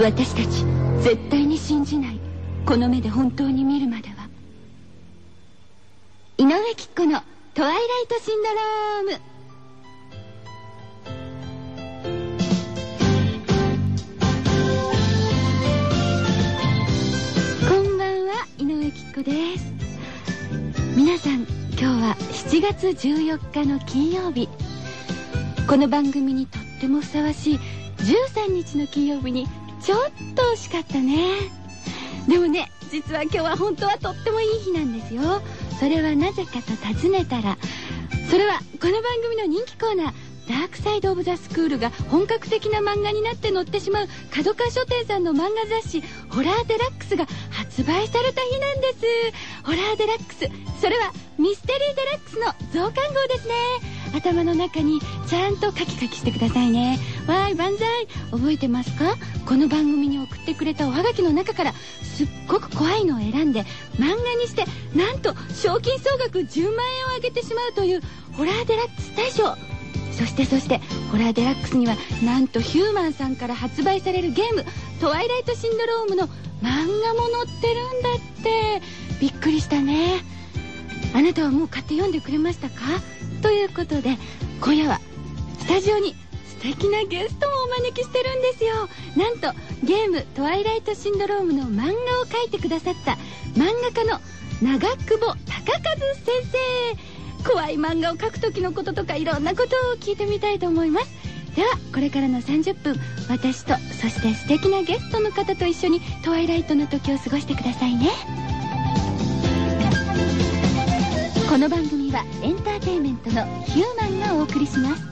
私たち絶対に信じない。この目で本当に見るまでは。井上貴子の「トワイライトシンドローム」こんばんは井上貴子です。皆さん今日は7月14日の金曜日。この番組にとってもふさわしい13日の金曜日にちょっと惜しかったね。でもね実は今日は本当はとってもいい日なんですよ。それはなぜかと尋ねたらそれはこの番組の人気コーナーダークサイド・オブ・ザ・スクールが本格的な漫画になって載ってしまう角川書店さんの漫画雑誌「ホラーデラックス」が発売された日なんです。ホラーデラックス。それはミステリーデラックスの増刊号ですね。頭の中にちゃんとカキカキしてくださいね。わーい万歳。覚えてますか？この番組に送ってくれたおはがきの中からすっごく怖いのを選んで漫画にしてなんと賞金総額10万円をあげてしまうというホラーデラックス大賞。そしてそしてホラーデラックスにはなんとヒューマンさんから発売されるゲーム「トワイライトシンドローム」の漫画も載ってるんだって。びっくりしたね。あなたはもう買って読んでくれましたか？ということで今夜はスタジオに敵なゲストもお招きしてるんですよ。なんとゲーム「トワイライトシンドローム」の漫画を描いてくださった漫画家の長久保隆和先生。怖い漫画を描く時のこととかいろんなことを聞いてみたいと思います。ではこれからの30分私とそして素敵なゲストの方と一緒にトワイライトの時を過ごしてくださいね。この番組はエンターテインメントのヒューマンがお送りします。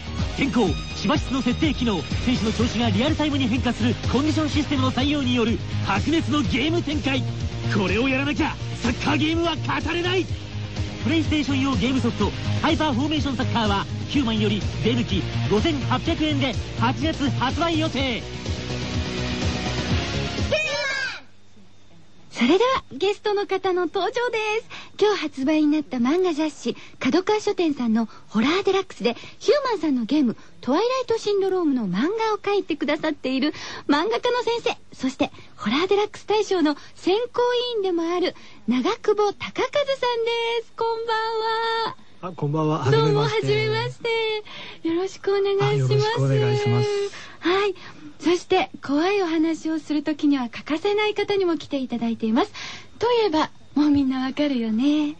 天候芝室の設定機能選手の調子がリアルタイムに変化するコンディションシステムの採用による白熱のゲーム展開。これをやらなきゃサッカーゲームは語れない。プレイステーション用ゲームソフトハイパーフォーメーションサッカーはヒューマンより税抜き5800円で8月発売予定。それではゲストの方の登場です。今日発売になった漫画雑誌角川書店さんのホラーデラックスでヒューマンさんのゲームトワイライトシンドロームの漫画を描いてくださっている漫画家の先生そしてホラーデラックス大賞の選考委員でもある長久保隆和さんです。こんばんは。あ、こんばんは。どうもはじめまして。よろしくお願いします。よろしくお願いしますはい。そして怖いお話をするときには欠かせない方にも来ていただいています。といえばもうみんなわかるよね。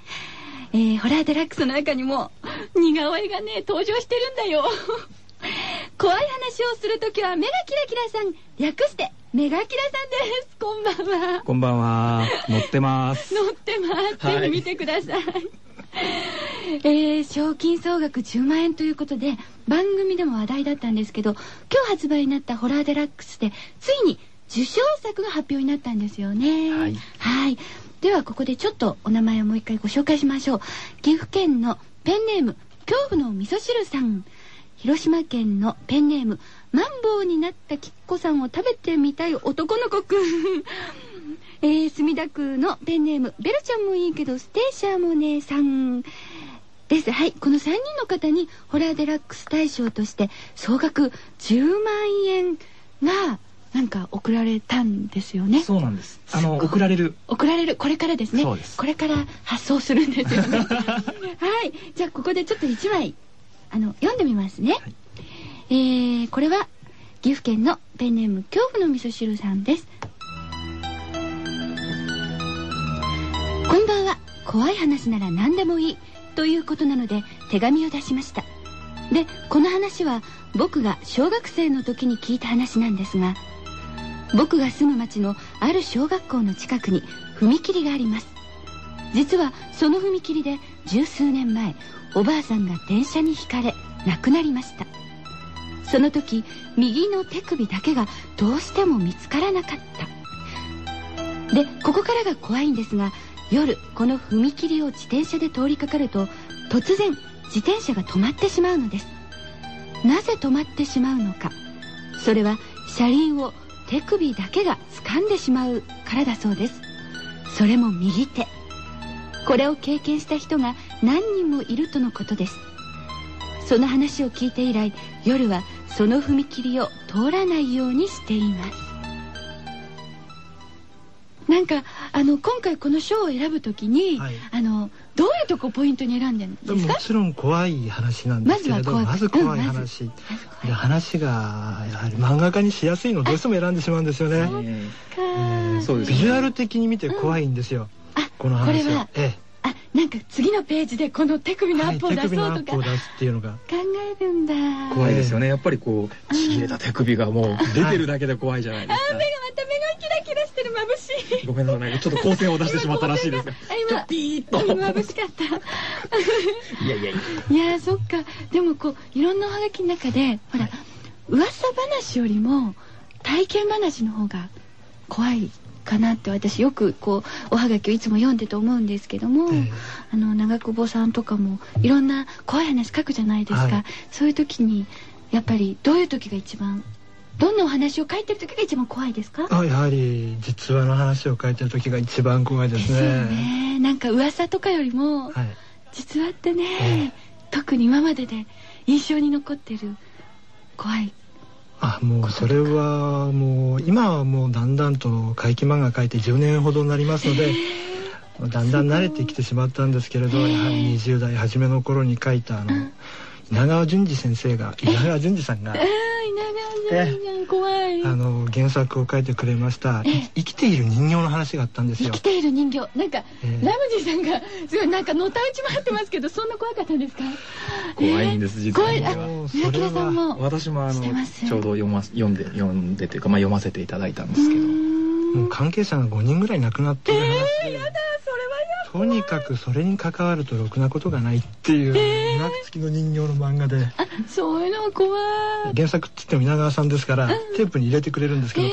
えー、ホラーデラックスの中にも似顔絵がね登場してるんだよ。怖い話をするときはメガキラキラさん。略してメガキラさんです。こんばんは。こんばんは。乗ってます。乗ってます、はい。ぜひ見てください。えー、賞金総額10万円ということで番組でも話題だったんですけど今日発売になったホラーデラックスでついに受賞作が発表になったんですよね。はい。はいではここでちょっとお名前をもう一回ご紹介しましょう。岐阜県のペンネーム恐怖の味噌汁さん。広島県のペンネームマンボウになったきっこさんを食べてみたい男の子くん。えー、墨田区のペンネームベルちゃんもいいけどステーシャーもねさん。です。はい。この3人の方にホラーデラックス大賞として総額10万円がなんか送られたんですよね。そうなんです。あの、送られる。送られるこれからですね。そうです。これから発送するんですよね。はい。じゃあここでちょっと1枚あの読んでみますね、はい。えー、これは岐阜県のペンネーム恐怖の味噌汁さんです。こんばんは。怖い話なら何でもいいということなので手紙を出しました。でこの話は僕が小学生の時に聞いた話なんですが僕が住む町のある小学校の近くに踏切があります。実はその踏切で十数年前おばあさんが電車にひかれ亡くなりました。その時右の手首だけがどうしても見つからなかった。でここからが怖いんですが夜この踏切を自転車で通りかかると突然自転車が止まってしまうのです。なぜ止まってしまうのか。それは車輪を手首だけが掴んでしまうからだそうです。それも右手。これを経験した人が何人もいるとのことです。その話を聞いて以来夜はその踏切を通らないようにしています。なんかあの今回この賞を選ぶときに、はい。あのどういうとこポイントに選んでるんですか？もちろん怖い話なんですけれどまず怖い。話、で話がやはり漫画家にしやすいのをどうしても選んでしまうんですよね、かえービジュアル的に見て怖いんですよ、あこの話は。えあなんか次のページでこの手首のアップを手首出そうとか、のアップを出すっていうのが。考えるんだ。怖いですよね。やっぱりこうちぎれた手首がもう出てるだけで怖いじゃないですか。目がまた目がキラキラしてる眩しい。ごめんなさいちょっと光線を出してしまったらしいですが今ピーッと。今眩しかった。いやいやいや。いやーそっか。でもこういろんなおはがきの中でほら、噂話よりも体験話の方が怖いかなって私よくこうおはがきをいつも読んでて思うんですけども、ええ。あの長久保さんとかもいろんな怖い話書くじゃないですか、はい。そういう時にやっぱりどういう時が一番どんなお話を書いてる時が一番怖いですか？あやはり実話の話を書いてる時が一番怖いでですすよね。ねなんか噂とかよりも、はい。実話ってね、え。特に今までで印象に残ってる怖いあもうそれはもう今はもうだんだんと怪奇漫画描いて10年ほどになりますので だんだん慣れてきてしまったんですけれどやはり20代初めの頃に書いたあの稲川淳二先生が稲川淳二さんがああ 稲川淳二さん怖い。あの原作を書いてくれました。い生きている人形の話があったんですよ。生きている人形。なんか、ええ。ラムジーさんがすごいなんかのたうち回ってますけどそんな怖かったんですか？怖いんです実は。怖い。あもうそ宮れは木さんも。私もあのちょうど読ま読んで読んでというかまあ読ませていただいたんですけどもう関係者が5人ぐらい亡くなっている話で、それはとにかくそれに関わるとろくなことがないっていういわくつきの人形の漫画で。やだそういうのは怖い。原作って言っても稲川さんですからテープに入れてくれるんですけど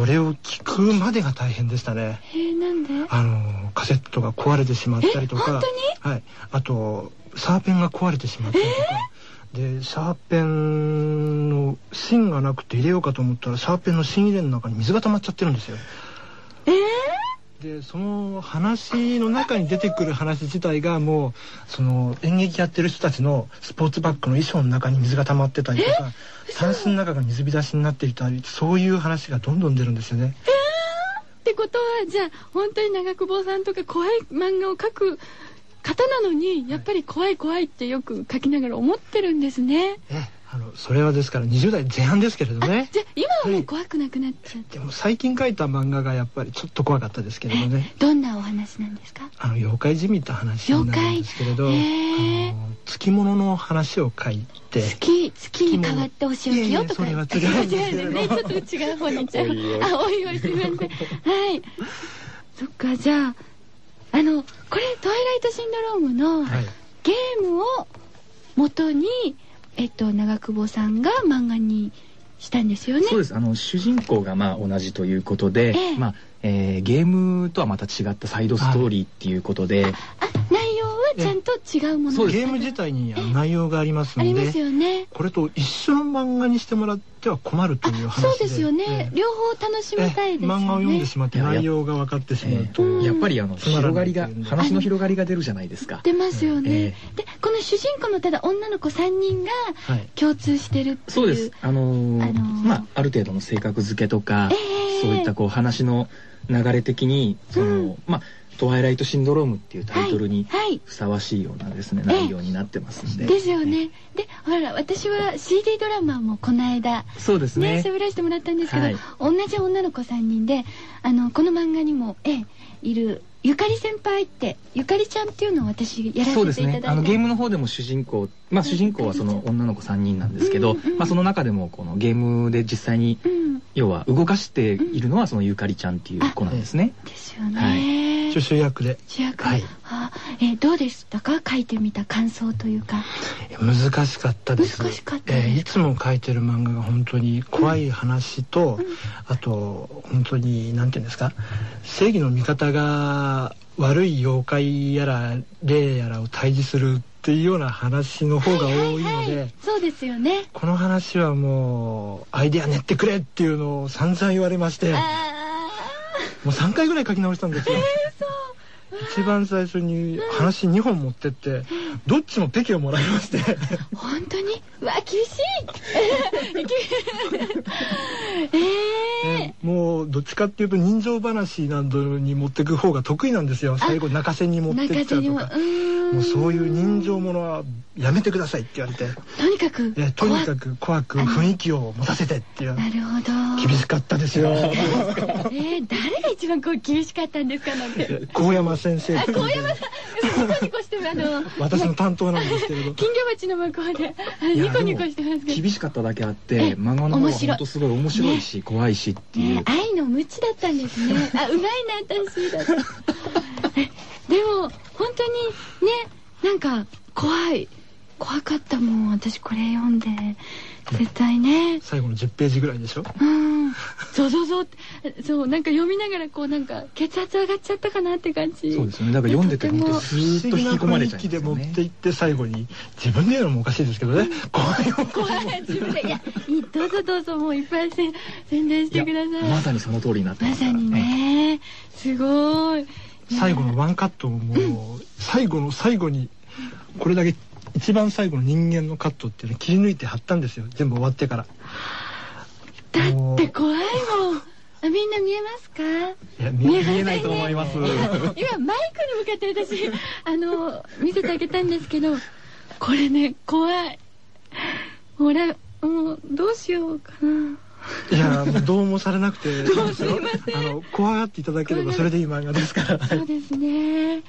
それを聞くまでが大変でしたね。えー、なんで？あのカセットが壊れてしまったりとか。はい、あとサーペンが壊れてしまったりとか、でシャーペンの芯がなくて入れようかと思ったらシャーペンの芯入れの中に水が溜まっちゃってるんですよ。えーでその話の中に出てくる話自体がもうその演劇やってる人たちのスポーツバッグの衣装の中に水が溜まってたりとかタンスの中が水浸しになっていたりそういう話がどんどん出るんですよね。ってことはじゃあ本当に長久保さんとか怖い漫画を描く方なのにやっぱり怖い怖いってよく書きながら思ってるんですね。えあのそれはですから20代前半ですけれどね。じゃあ今はもう怖くなくなっちゃって、でも最近書いた漫画がやっぱりちょっと怖かったですけれどね。どんなお話なんですか？あの妖怪じみた話になるんですけれど。あ妖怪？へーの月物の話を書いて。月月に変わってお仕置きよ？とか。それは違 うんです。けれど違うね。ちょっと違う方に。ちゃうおいおい。あおいおいすみません。はい。そっかじゃああのこれ「トワイライトシンドロームの」はい。ゲームを元にえっと長久保さんが漫画にしたんですよね。そうです。あの主人公がまあ同じということで、ええ。まあえーゲームとはまた違ったサイドストーリーっていうことで、あ内容はちゃんと違うものそうです。ゲーム自体に内容がありますのありますでよね。これと一緒の漫画にしてもらっては困るという話でそうですよね、ええ。両方楽しみたいです漫画を読んでしまって内容が分かってしまうと、えーやっぱりあのつまら広がりが。話の広がりが出るじゃないですか。出ますよね、えでこの主人公のただ女の子3人がはい。共通してるっていう。そうです。あのーあのー。まあある程度の性格付けとか、ええ。そういったこう話の流れ的にその、うん。まあトワイライトシンドロームっていうタイトルにはいはいふさわしいようなですね、ええ内容になってますんで。ですよね。で、ほら、私は CD ドラマもこの間、そうですね、ね。喋らせてもらったんですけど、はい同じ女の子3人で、あの、この漫画にも、ええ、いる、ゆかり先輩って、ゆかりちゃんっていうのを私やらそうですせていただいた。ね。あのゲームの方でも主人公、まあ主人公はその女の子3人なんですけど、うんうんまあその中でもこのゲームで実際にうん。要は動かしているのはそのゆかりちゃんっていう子なんですね。ですよね。一応主役で主役、はいあえーどうでしたか？書いてみた感想というか。難しかったです。難しかったえーいつも書いてる漫画が本当に怖い話と、あと本当に何て言うんですか？正義の味方が悪い妖怪やら霊やらを退治するっていうような話の方が多いので、はいはいそうですよね。この話はもうアイデア練ってくれっていうのを散々言われましてあもう3回ぐらい書き直したんですよ。一番最初に話2本持ってってどっちもペケをもらいまして。ー本当に？うわ厳しい。ええもうどっちかっていうと人情話などに持ってく方が得意なんですよ。最後泣かせに持ってっ中ちゃうとかにも。うそういう人情ものはやめてくださいって言われて。とにかくえとにか怖く怖く雰囲気を持たせてっていう。なるほど。厳しかったですよ。えー、誰が一番こう厳しかったんですかなんて。高山先生。あ高山さん。ニコニコしてるあの私の担当なんですけれど金魚鉢の向こうでニコニコしてますけど厳しかっただけあって漫画の方は面白い本当すごい面白いし、怖いしっていう、ね、愛の無知だったんですね。あ、うまいな、私だっ。でも、本当にね、なんか、怖い。怖かったもん、私これ読んで。絶対ね。最後の10ページぐらいでしょ？うん。そうそうそう。そう、なんか読みながら、こう、なんか、血圧上がっちゃったかなって感じ。そうですよねだから読んでてもスーッと引き込まれちゃいますで持っていって最後に自分で言うのもおかしいですけどね怖いよ怖い。自分で、いや、どうぞどうぞ、もういっぱい宣伝してください。まさにその通りになってますからまさにね。すごい。最後のワンカットも最後の最後にこれだけ一番最後の人間のカットっていうのを切り抜いて貼ったんですよ。全部終わってから。だって怖いもん。あみんな見えますか？いや見えないと思います。今マイクに向かって私あの見せてあげたんですけどこれね怖い。ほらもうどうしようかな。いやもうどうもされなくていいどうです？よあの怖がっていただければそれでいい漫画ですから。そうですね。い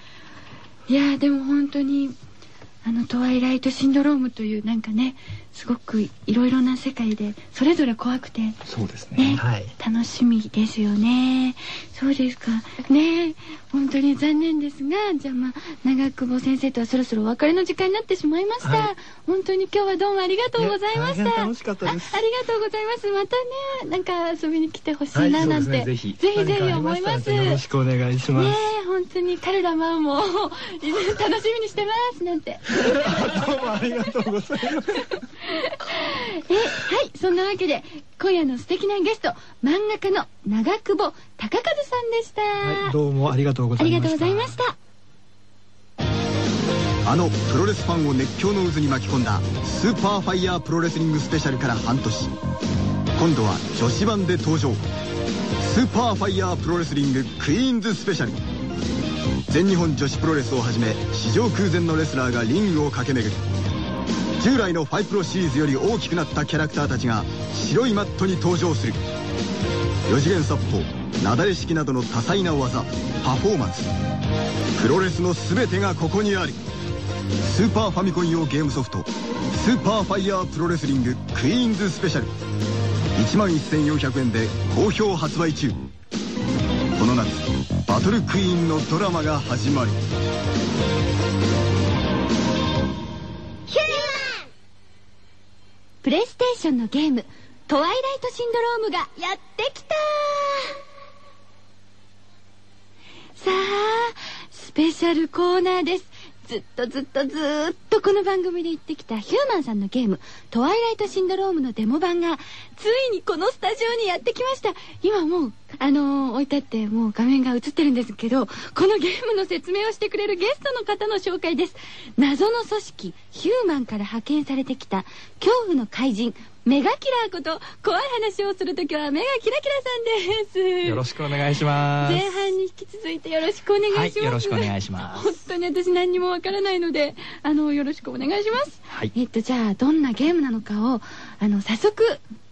やでも本当にあの「トワイライトシンドローム」というなんかねすごくいろいろな世界でそれぞれ怖くてそうですねね、はい楽しみですよね。そうですか。ね本当に残念ですが、じゃあまあ、長久保先生とはそろそろお別れの時間になってしまいました。はい本当に今日はどうもありがとうございました。楽しかったですあありがとうございます。またね、なんか遊びに来てほしいなはいなんて、そうですねぜひぜひぜひ思います。よろしくお願いします、ねえ、本当にカルラマンも楽しみにしてますなんて。どうもありがとうございます えはいそんなわけで今夜の素敵なゲスト漫画家の長久保隆和さんでした、はい、どうもありがとうごあざいました。りがとうございました。あのプロレスファンを熱狂の渦に巻き込んだスーパーファイヤープロレスリングスペシャルから半年。今度は女子版で登場。スーパーファイヤープロレスリングクイーンズスペシャル。全日本女子プロレスをはじめ史上空前のレスラーがリングを駆け巡る従来のファイプロシリーズより大きくなったキャラクターたちが白いマットに登場する。4次元殺法なだれ式などの多彩な技パフォーマンス。プロレスの全てがここにある。スーパーファミコン用ゲームソフト「スーパーファイヤープロレスリングクイーンズスペシャル」1万1400円で好評発売中。この夏バトルクイーンのドラマが始まる。プレイステーションのゲーム「トワイライトシンドローム」がやってきた。さあスペシャルコーナーです。ずっとずっとずっとこの番組で言ってきたヒューマンさんのゲーム「トワイライトシンドローム」のデモ版がついにこのスタジオにやってきました。今もうあのー置いてあってもう画面が映ってるんですけどこのゲームの説明をしてくれるゲストの方の紹介です。謎の組織ヒューマンから派遣されてきた恐怖の怪人メガキラーこと怖い話をするときはメガキラキラさんです。よろしくお願いします。前半に引き続いてよろしくお願いします、はいよろしくお願いします。本当に私何にもわからないのであのよろしくお願いします。はい。えっとじゃあどんなゲームなのかをあの早速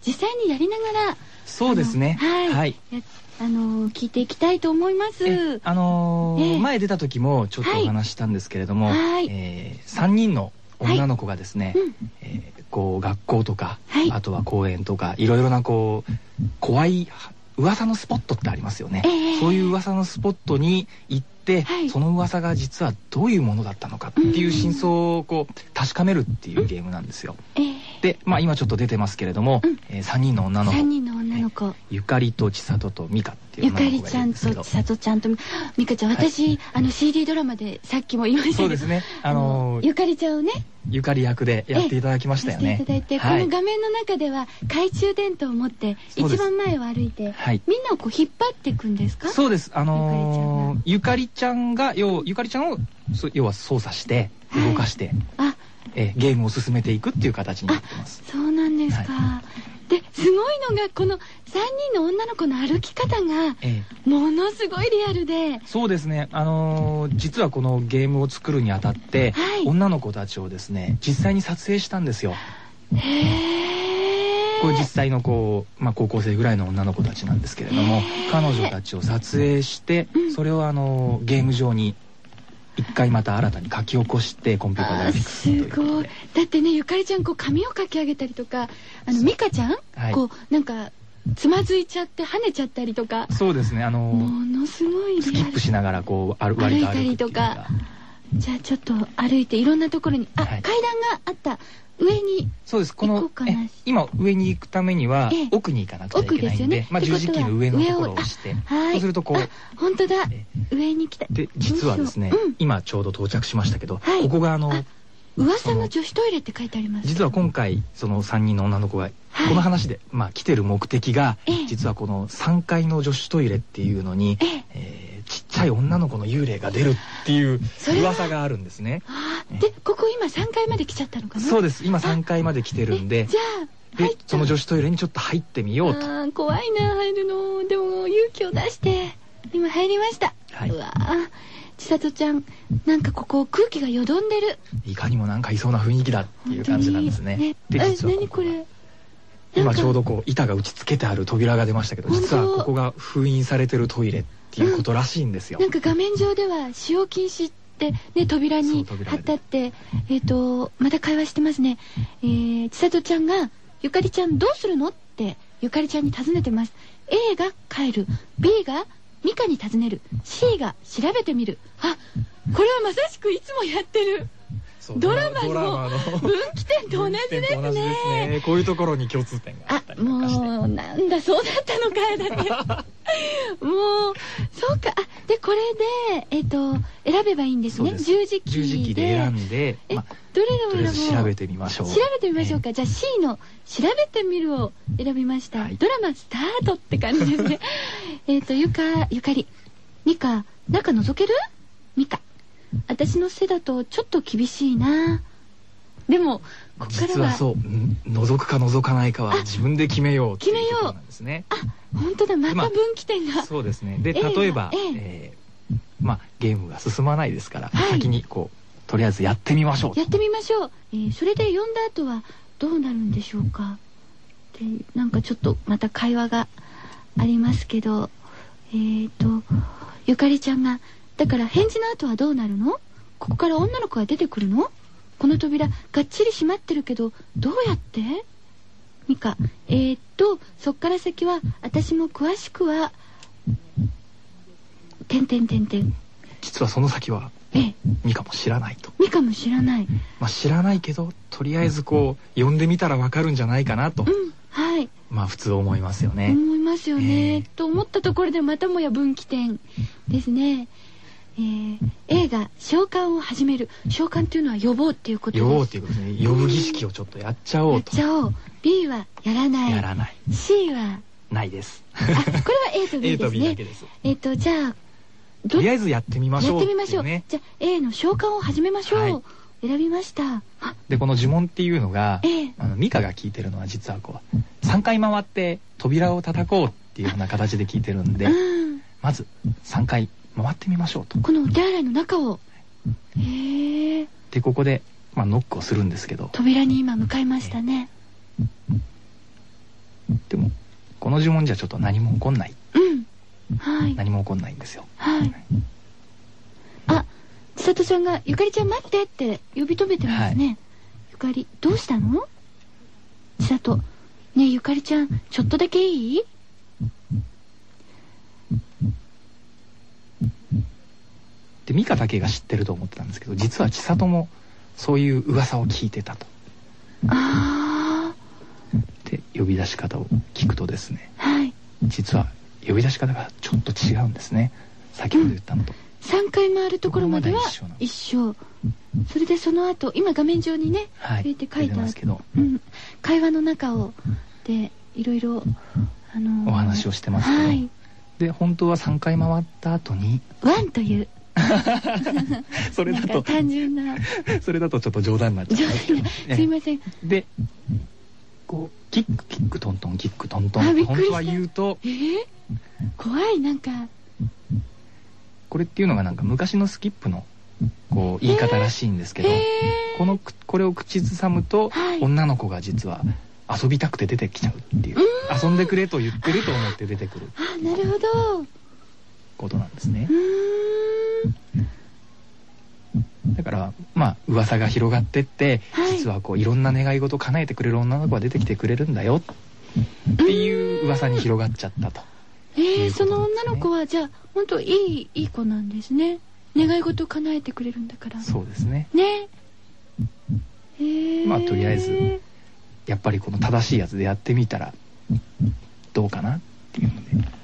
実際にやりながらそうですね。はい、はい。やあの聞いていきたいと思います。えあのーええ。前出た時もちょっとお話ししたんですけれども、はい。え3人の女の子がですね、うん。えーこう学校とか、はい。あとは公園とかいろいろなこう怖い噂のスポットってありますよね、ええ。そういう噂のスポットに行って、はい。その噂が実はどういうものだったのかっていう真相をこう確かめるっていうゲームなんですよ。ええで、まあ、今ちょっと出てますけれども、うん。え3人の女の子。3人の女の子。ゆかりと千里と美香っていうゆかりちゃんと千里ちゃんと美香ちゃんはい。私、あの CD ドラマでさっきも言いましたけどそうですね。あのーゆかりちゃんをねゆかり役でやっていただきましたよね。やっていただいて、はい。この画面の中では懐中電灯を持って一番前を歩いてはい。みんなをこう引っ張っていくんですか？そうです。あのーゆかりちゃんが。要ゆかりちゃんをそ要は操作して動かして、あえゲームを進めていくっていう形になってます。そうなんですか、ですごいのがこの3人の女の子の歩き方がええ。ものすごいリアルで。そうですね、あのー実はこのゲームを作るにあたって、はい。女の子たちをですね実際に撮影したんですよ。へえこれ実際のこう、まあ、高校生ぐらいの女の子たちなんですけれども彼女たちを撮影してうん。それをあのゲーム上に一回また新たに書き起こしてコンピューターグラフィックすごい。だってねゆかりちゃんこう髪をかき上げたりとかあの美香ちゃん、はい。こうなんかつまずいちゃって跳ねちゃったりとか。そうですねあのものすごいスキップしながらこう歩歩いたりとか。じゃあちょっと歩いていろんなところに。あ、はい。階段があった上にそうです。この今上に行くためにはええ。奥に行かなくちゃいけないんでね。まあ、十字キーの上のところを押して。はい。そうするとこうあ本当だ。え上に来た。で実はですね、どうん。今ちょうど到着しましたけど、はい。ここがあのあ噂の女子トイレって書いてあります。実は今回その3人の女の子が、はい。この話で、まあ、来てる目的が、ええ。実はこの3階の女子トイレっていうのに、ええ。えーちっちゃい女の子の幽霊が出るっていう噂があるんですね。でここ今3階まで来ちゃったのかな？そうです。今3階まで来てるんで。えじゃあ入でその女子トイレにちょっと入ってみようと。あー怖いな入るの。でも勇気を出して今入りました、はい。うわー。千里ちゃんなんかここ空気がよどんでる。いかにもなんかいそうな雰囲気だっていう感じなんですね。でえ実は何これ？今ちょうどどこう板が打ち付けてある扉が出ましたけど実はここが封印されてるトイレっていうことらしいんですよ。なんか画面上では使用禁止ってね扉に。貼ってあってえっ、とまた会話してますね。えー、千里ちゃんがゆかりちゃんどうするのってゆかりちゃんに尋ねてます。A が帰る。B がミカに尋ねる。C が調べてみる。あこれはまさしくいつもやってるドラマの分岐点と同じですね。ですねこういうところに共通点がああったりとかして。もうなんだそうだったのかよだって。もうそうか。あでこれでえっ、と選べばいいんですね。十字キーで。十字キーで選んで、えまあ、どれを選ぼう？ず調べてみましょう。調べてみましょうか、じゃあ C の「調べてみる」を選びました、はい。ドラマスタートって感じですね。えっとゆかゆかり。ミカ中覗ける？ミカ私の背だとちょっと厳しいな。でもここからは。実はそううん覗くか覗かないかは自分で決めよう決めよう。なんですね。あ本当だ。また分岐点が。そうですね。でええ例えば、ええ。えーまあ、ゲームが進まないですから、はい。先にこうとりあえずやってみましょうと。やってみましょう、えーそれで読んだ後はどうなるんでしょうか。でなんかちょっとまた会話がありますけど。えーとゆかりちゃんが「だから返事の後はどうなるの？ここから女の子が出てくるの？この扉がっちり閉まってるけどどうやって?」ミカ「えー、っとそっから先は私も詳しくは」「てんてんてんてん。実はその先はええ。ミカも知らないと、ミカも知らない。まあ、知らないけどとりあえずこう読んでみたらわかるんじゃないかなと、うんはい。まあ普通思いますよね、思いますよね、ええ。と思ったところでまたもや分岐点ですね、えー映画「召喚を始める」召喚っていうのは呼ぼうっていうことです。呼ぼうっていうことですね。呼ぶ儀式をちょっとやっちゃおやっうとちゃおう。B はやらない。やらない。C はないです。あこれは A と B A とです B だねけです。えっ、とじゃあどとりあえずやってみましょう。やってみましょう。じゃあ A の召喚を始めましょう、はい。選びました。あでこの呪文っていうのが、ええ。あのミカが聞いてるのは実はこう3回回って扉を叩こうっていうような形で聞いてるんでうん。まず3回回ってみましょうと。このお手洗いの中を。へえ。でここで、まあ、ノックをするんですけど。扉に今向かいましたね。でもこの呪文じゃちょっと何も起こんない。うん。はい。何も起こんないんですよ。はい。あ、千里ちゃんが、ゆかりちゃん待ってって呼び止めてますね。ゆかり、どうしたの？千里、ねえゆかりちゃん、ちょっとだけいい？で美香だけが知ってると思ってたんですけど実は千里もそういう噂を聞いてたと。あで呼び出し方を聞くとですねあはい。実は呼び出し方がちょっと違うんですね。先ほど言ったのと、3回回るところまでは一緒それでその後今画面上にねはい。て書いてあけど。うん、会話の中をでいろいろあのー。お話をしてますけど。はい。で本当は3回回った後に。ワンという それだと単純な。それだとちょっと冗談になっちゃう。んですけどすいません。でこうキックキックトントンキックトントン。本当は言うとえー、怖いなんか。これっていうのがなんか昔のスキップのこう言い方らしいんですけど、へー？このくこれを口ずさむと、はい。女の子が実は遊びたくて出てきちゃうっていう。遊んでくれと言ってると思って出てくるあなるほど。うことなんですねだからまあ噂が広がってって、はい。実はこういろんな願い事を叶えてくれる女の子が出てきてくれるんだよ。っていう噂に広がっちゃったと。えー、その女の子はじゃあ本当いいいい子なんですね。願い事を叶えてくれるんだから。そうですね。ね。えー、まあとりあえずやっぱりこの正しいやつでやってみたらどうかなっていうので。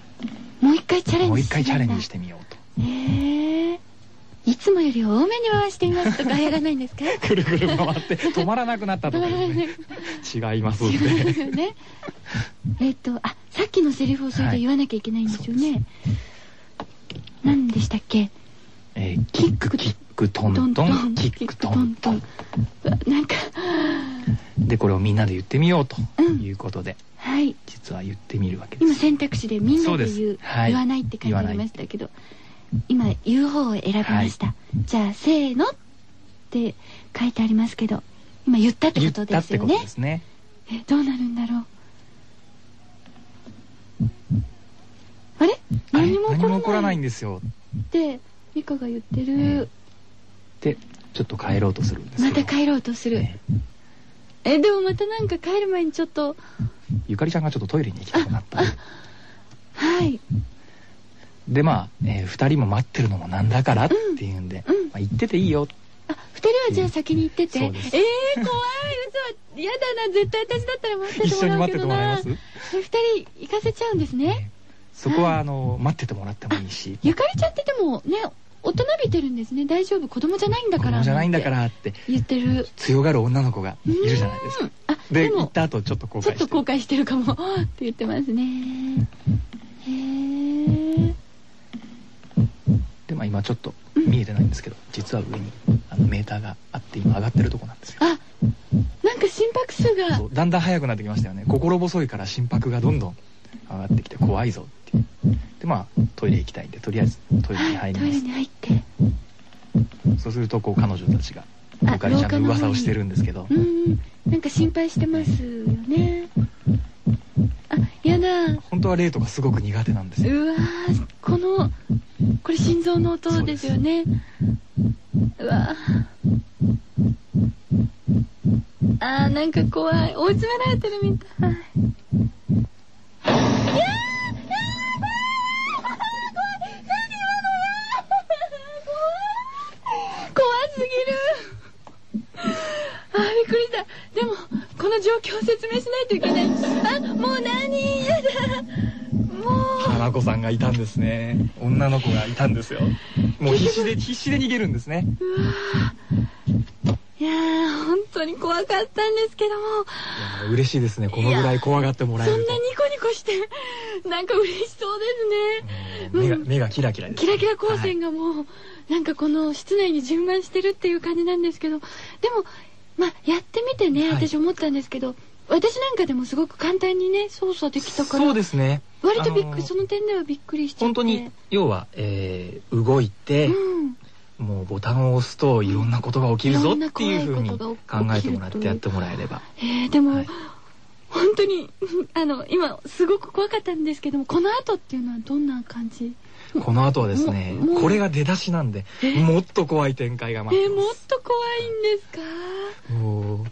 もう一回チャレンジもう一回チャレンジししてみようと。えいつもより多めに回してみますとかやらないんですか？くるくる回って止まらなくなったとかね。違います んね。えっとあさっきのセリフをそれで言わなきゃいけないんですよね、何でしたっけ？えーキックキックトントン。キックトントン。なんか。でこれをみんなで言ってみようとうん。いうことではい。実は言ってみるわけです。今選択肢でみんなで言う。はい。言わないって書いてありましたけど今言う方を選びました、じゃあせーのって書いてありますけど今言ったって言こととですよね。ですね。えどうなるんだろう。あれ？何も起こらない。何も起こらないんですよ。ってミカが言ってる、えでちょっと帰ろうとするんですまた帰ろうとする、ええ。でもまたなんか帰る前にちょっと。ゆかりちゃんがちょっとトイレに行きたくなったはいでまあ、え2人も待ってるのもなんだからっていうんで、うん。まあ、行ってていいよ。あ二人はじゃあ先に行ってて、そうです。えー、怖い。嘘やだな。絶対私だったら待ってても一緒に待ってらうけどなてもらいます？え二人行かせちゃうんですね。そこはあの待っててもらってもいいし。ゆかりちゃんってでもね大人びてるんですね。大丈夫？子供じゃないんだ子から。供じゃないんだからって。言ってる。強がる女の子がいるじゃないですか。あでもで行った後ちょっと後悔してちょっと後悔してるかも。って言ってますねへえでまあ今ちょっと見えてないんですけど実は上にあのメーターがあって今上がってるとこなんですよ。あなんか心拍数が。そうだんだん速くなってきましたよね。心細いから心拍がどんどん上がってきて怖いぞってでまあトイレ行きたいんでとりあえずトイレに入りますトイレに入って。そうするとこう彼女たちがあゆかりちゃんの噂をしてるんですけど。うん。なんか心配してますよね。あやだ。本当はレイとかすごく苦手なんですよ。うわーこのこれ心臓の音ですよね。うわ。ーあーなんか怖い。追い詰められてるみたい。怖すぎる。あびっくりした。でもこの状況を説明しないといけない。あもう何？やだもう花子さんがいたんですね。女の子がいたんですよ。もう必死で 必死で逃げるんですね。いやー本当に怖かったんですけども。いや嬉しいですね。このぐらい怖がってもらえると。そんなニコニコしてなんか嬉しそうですね。うん目がうん。目がキラキラですキラキラ光はい線がもう、なんかこの室内に充満してるっていう感じなんですけど。でもまあやってみてね、はい。私思ったんですけど私なんかでもすごく簡単にね操作できたからそうですね。割とびっくり、あのその点ではびっくりしちゃって。本当に要は、えー動いて、うん。もうボタンを押すといろんなことが起きるぞっていうふうに考えてもらってやってもらえれば。えー、でも、はい。本当に あの今すごく怖かったんですけどもこの後っていうのはどんな感じ？この後はですねこれが出だしなんでもっと怖い展開がえ待ってー、まもっと怖いんですか？すもう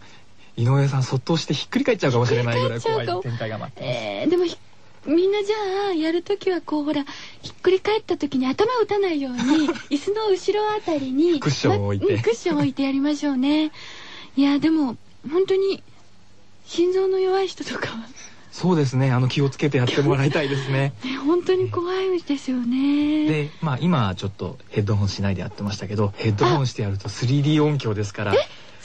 井上さんそっとしてひっくり返っちゃうかもしれないぐらい怖い展開が待ってます。えー、でもひみんなじゃあやるときはこうほらひっくり返った時に頭を打たないように 椅子の後ろあたりにクッションを置いて。まうんクッションを置いてやりましょうね。いやでも本当に心臓の弱い人とかは。そうですね。あの気をつけてやってもらいたいですね。ね本当に怖いですよね。でまあ今はちょっとヘッドホンしないでやってましたけどヘッドホンしてやると 3D 音響ですから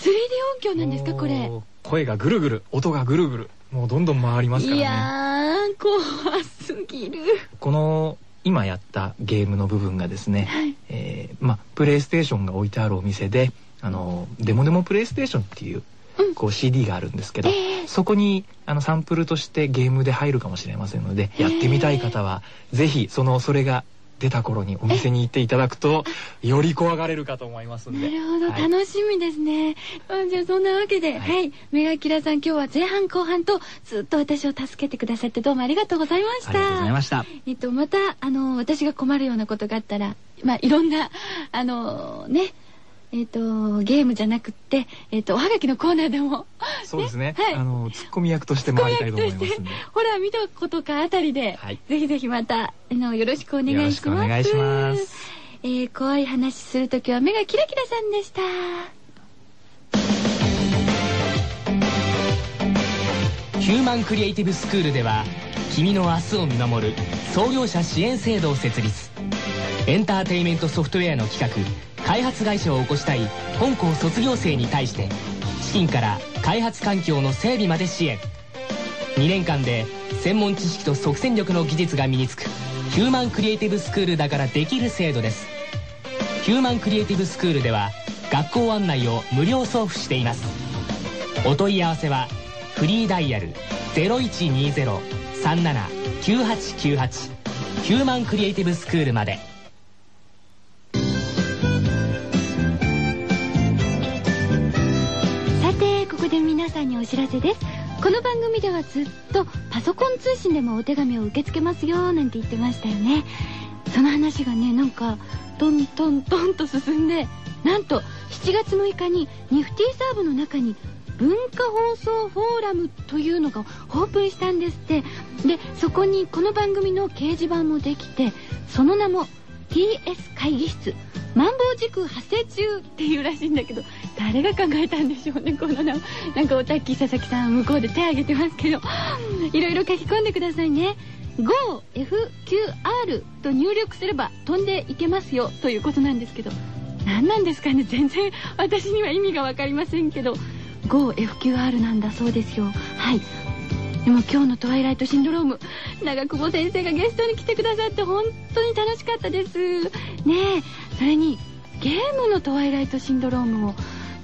3D 音響なんですかこれ。声がぐるぐる音がぐるぐる。もうどんどん回りますからね。いやー怖すぎる。この今やったゲームの部分がですね、はい。えーまあプレイステーションが置いてあるお店であのデモデモプレイステーションっていううん。こう CD があるんですけど、ええ。そこにあのサンプルとしてゲームで入るかもしれませんので、ええ。やってみたい方はぜひそのそれが出た頃にお店に行っていただくとより怖がれるかと思いますんで。なるほど、はい。楽しみですね。あじゃあそんなわけで、は、はいい。メガキラさん今日は前半後半とずっと私を助けてくださってどうもありがとうございました。ありがとうございました。えっと、また、あの、私が困るようなことがあったら、まあ、いろんな、あの、ね、えっと、ゲームじゃなくって、えっと、おはがきのコーナーでも、そうですね。はい。あのツッコミ役として回りたいと思いますほら、見たことかあたりで、はい。ぜひぜひまた、あの、よろしくお願いします。よろしくお願いします。えー、怖い話するときは目がキラキラさんでした。ヒューマンクリエイティブスクールでは君の明日を見守る創業者支援制度を設立。エンターテインメントソフトウェアの企画開発会社を起こしたい本校卒業生に対して資金から開発環境の整備まで支援。2年間で専門知識と即戦力の技術が身につくヒューマンクリエイティブスクールだからできる制度です。ヒューマンクリエイティブスクールでは学校案内を無料送付しています。お問い合わせはフリーダイヤル0120-379898ヒューマンクリエイティブスクールまで。お知らせです。この番組ではずっとパソコン通信でもお手紙を受け付けますよなんて言ってましたよね。その話がねなんかトントントンと進んでなんと7月6日にニフティーサーブの中に文化放送フォーラムというのがオープンしたんですって。でそこにこの番組の掲示板もできてその名も TS 会議室。マンボウ時空発生中っていうらしいんだけど誰が考えたんでしょうねこの名なんかおたっきー佐々木さん向こうで手挙げてますけど。いろいろ書き込んでくださいね。GoFQR と入力すれば飛んでいけますよということなんですけど。何なんですかね全然私には意味が分かりませんけど。GoFQR なんだそうですよ。はい。でも今日の「トワイライトシンドローム」長久保先生がゲストに来てくださって本当に楽しかったです。ねえそれにゲームの「トワイライトシンドローム」を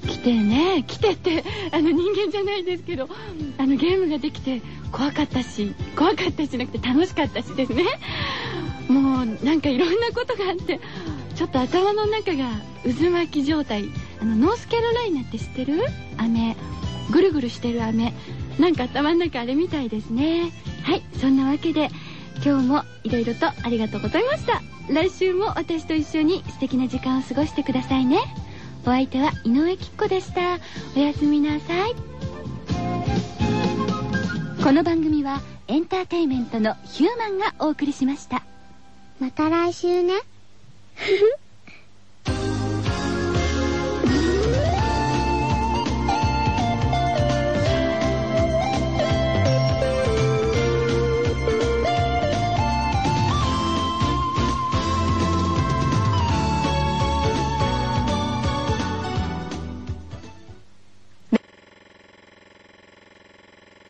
来てね来てってあの人間じゃないですけどあのゲームができて怖かったし怖かったしじゃなくて楽しかったしですね。もうなんかいろんなことがあってちょっと頭の中が渦巻き状態。あのノースキャロライナって知ってる？飴ぐるぐるしてる飴なんか頭の中あれみたいですね。はいそんなわけで今日もいろいろとありがとうございました。来週も私と一緒に素敵な時間を過ごしてくださいね。お相手は井上貴子でした。おやすみなさい。この番組はエンターテインメントのヒューマンがお送りしました。また来週ね。ふふ。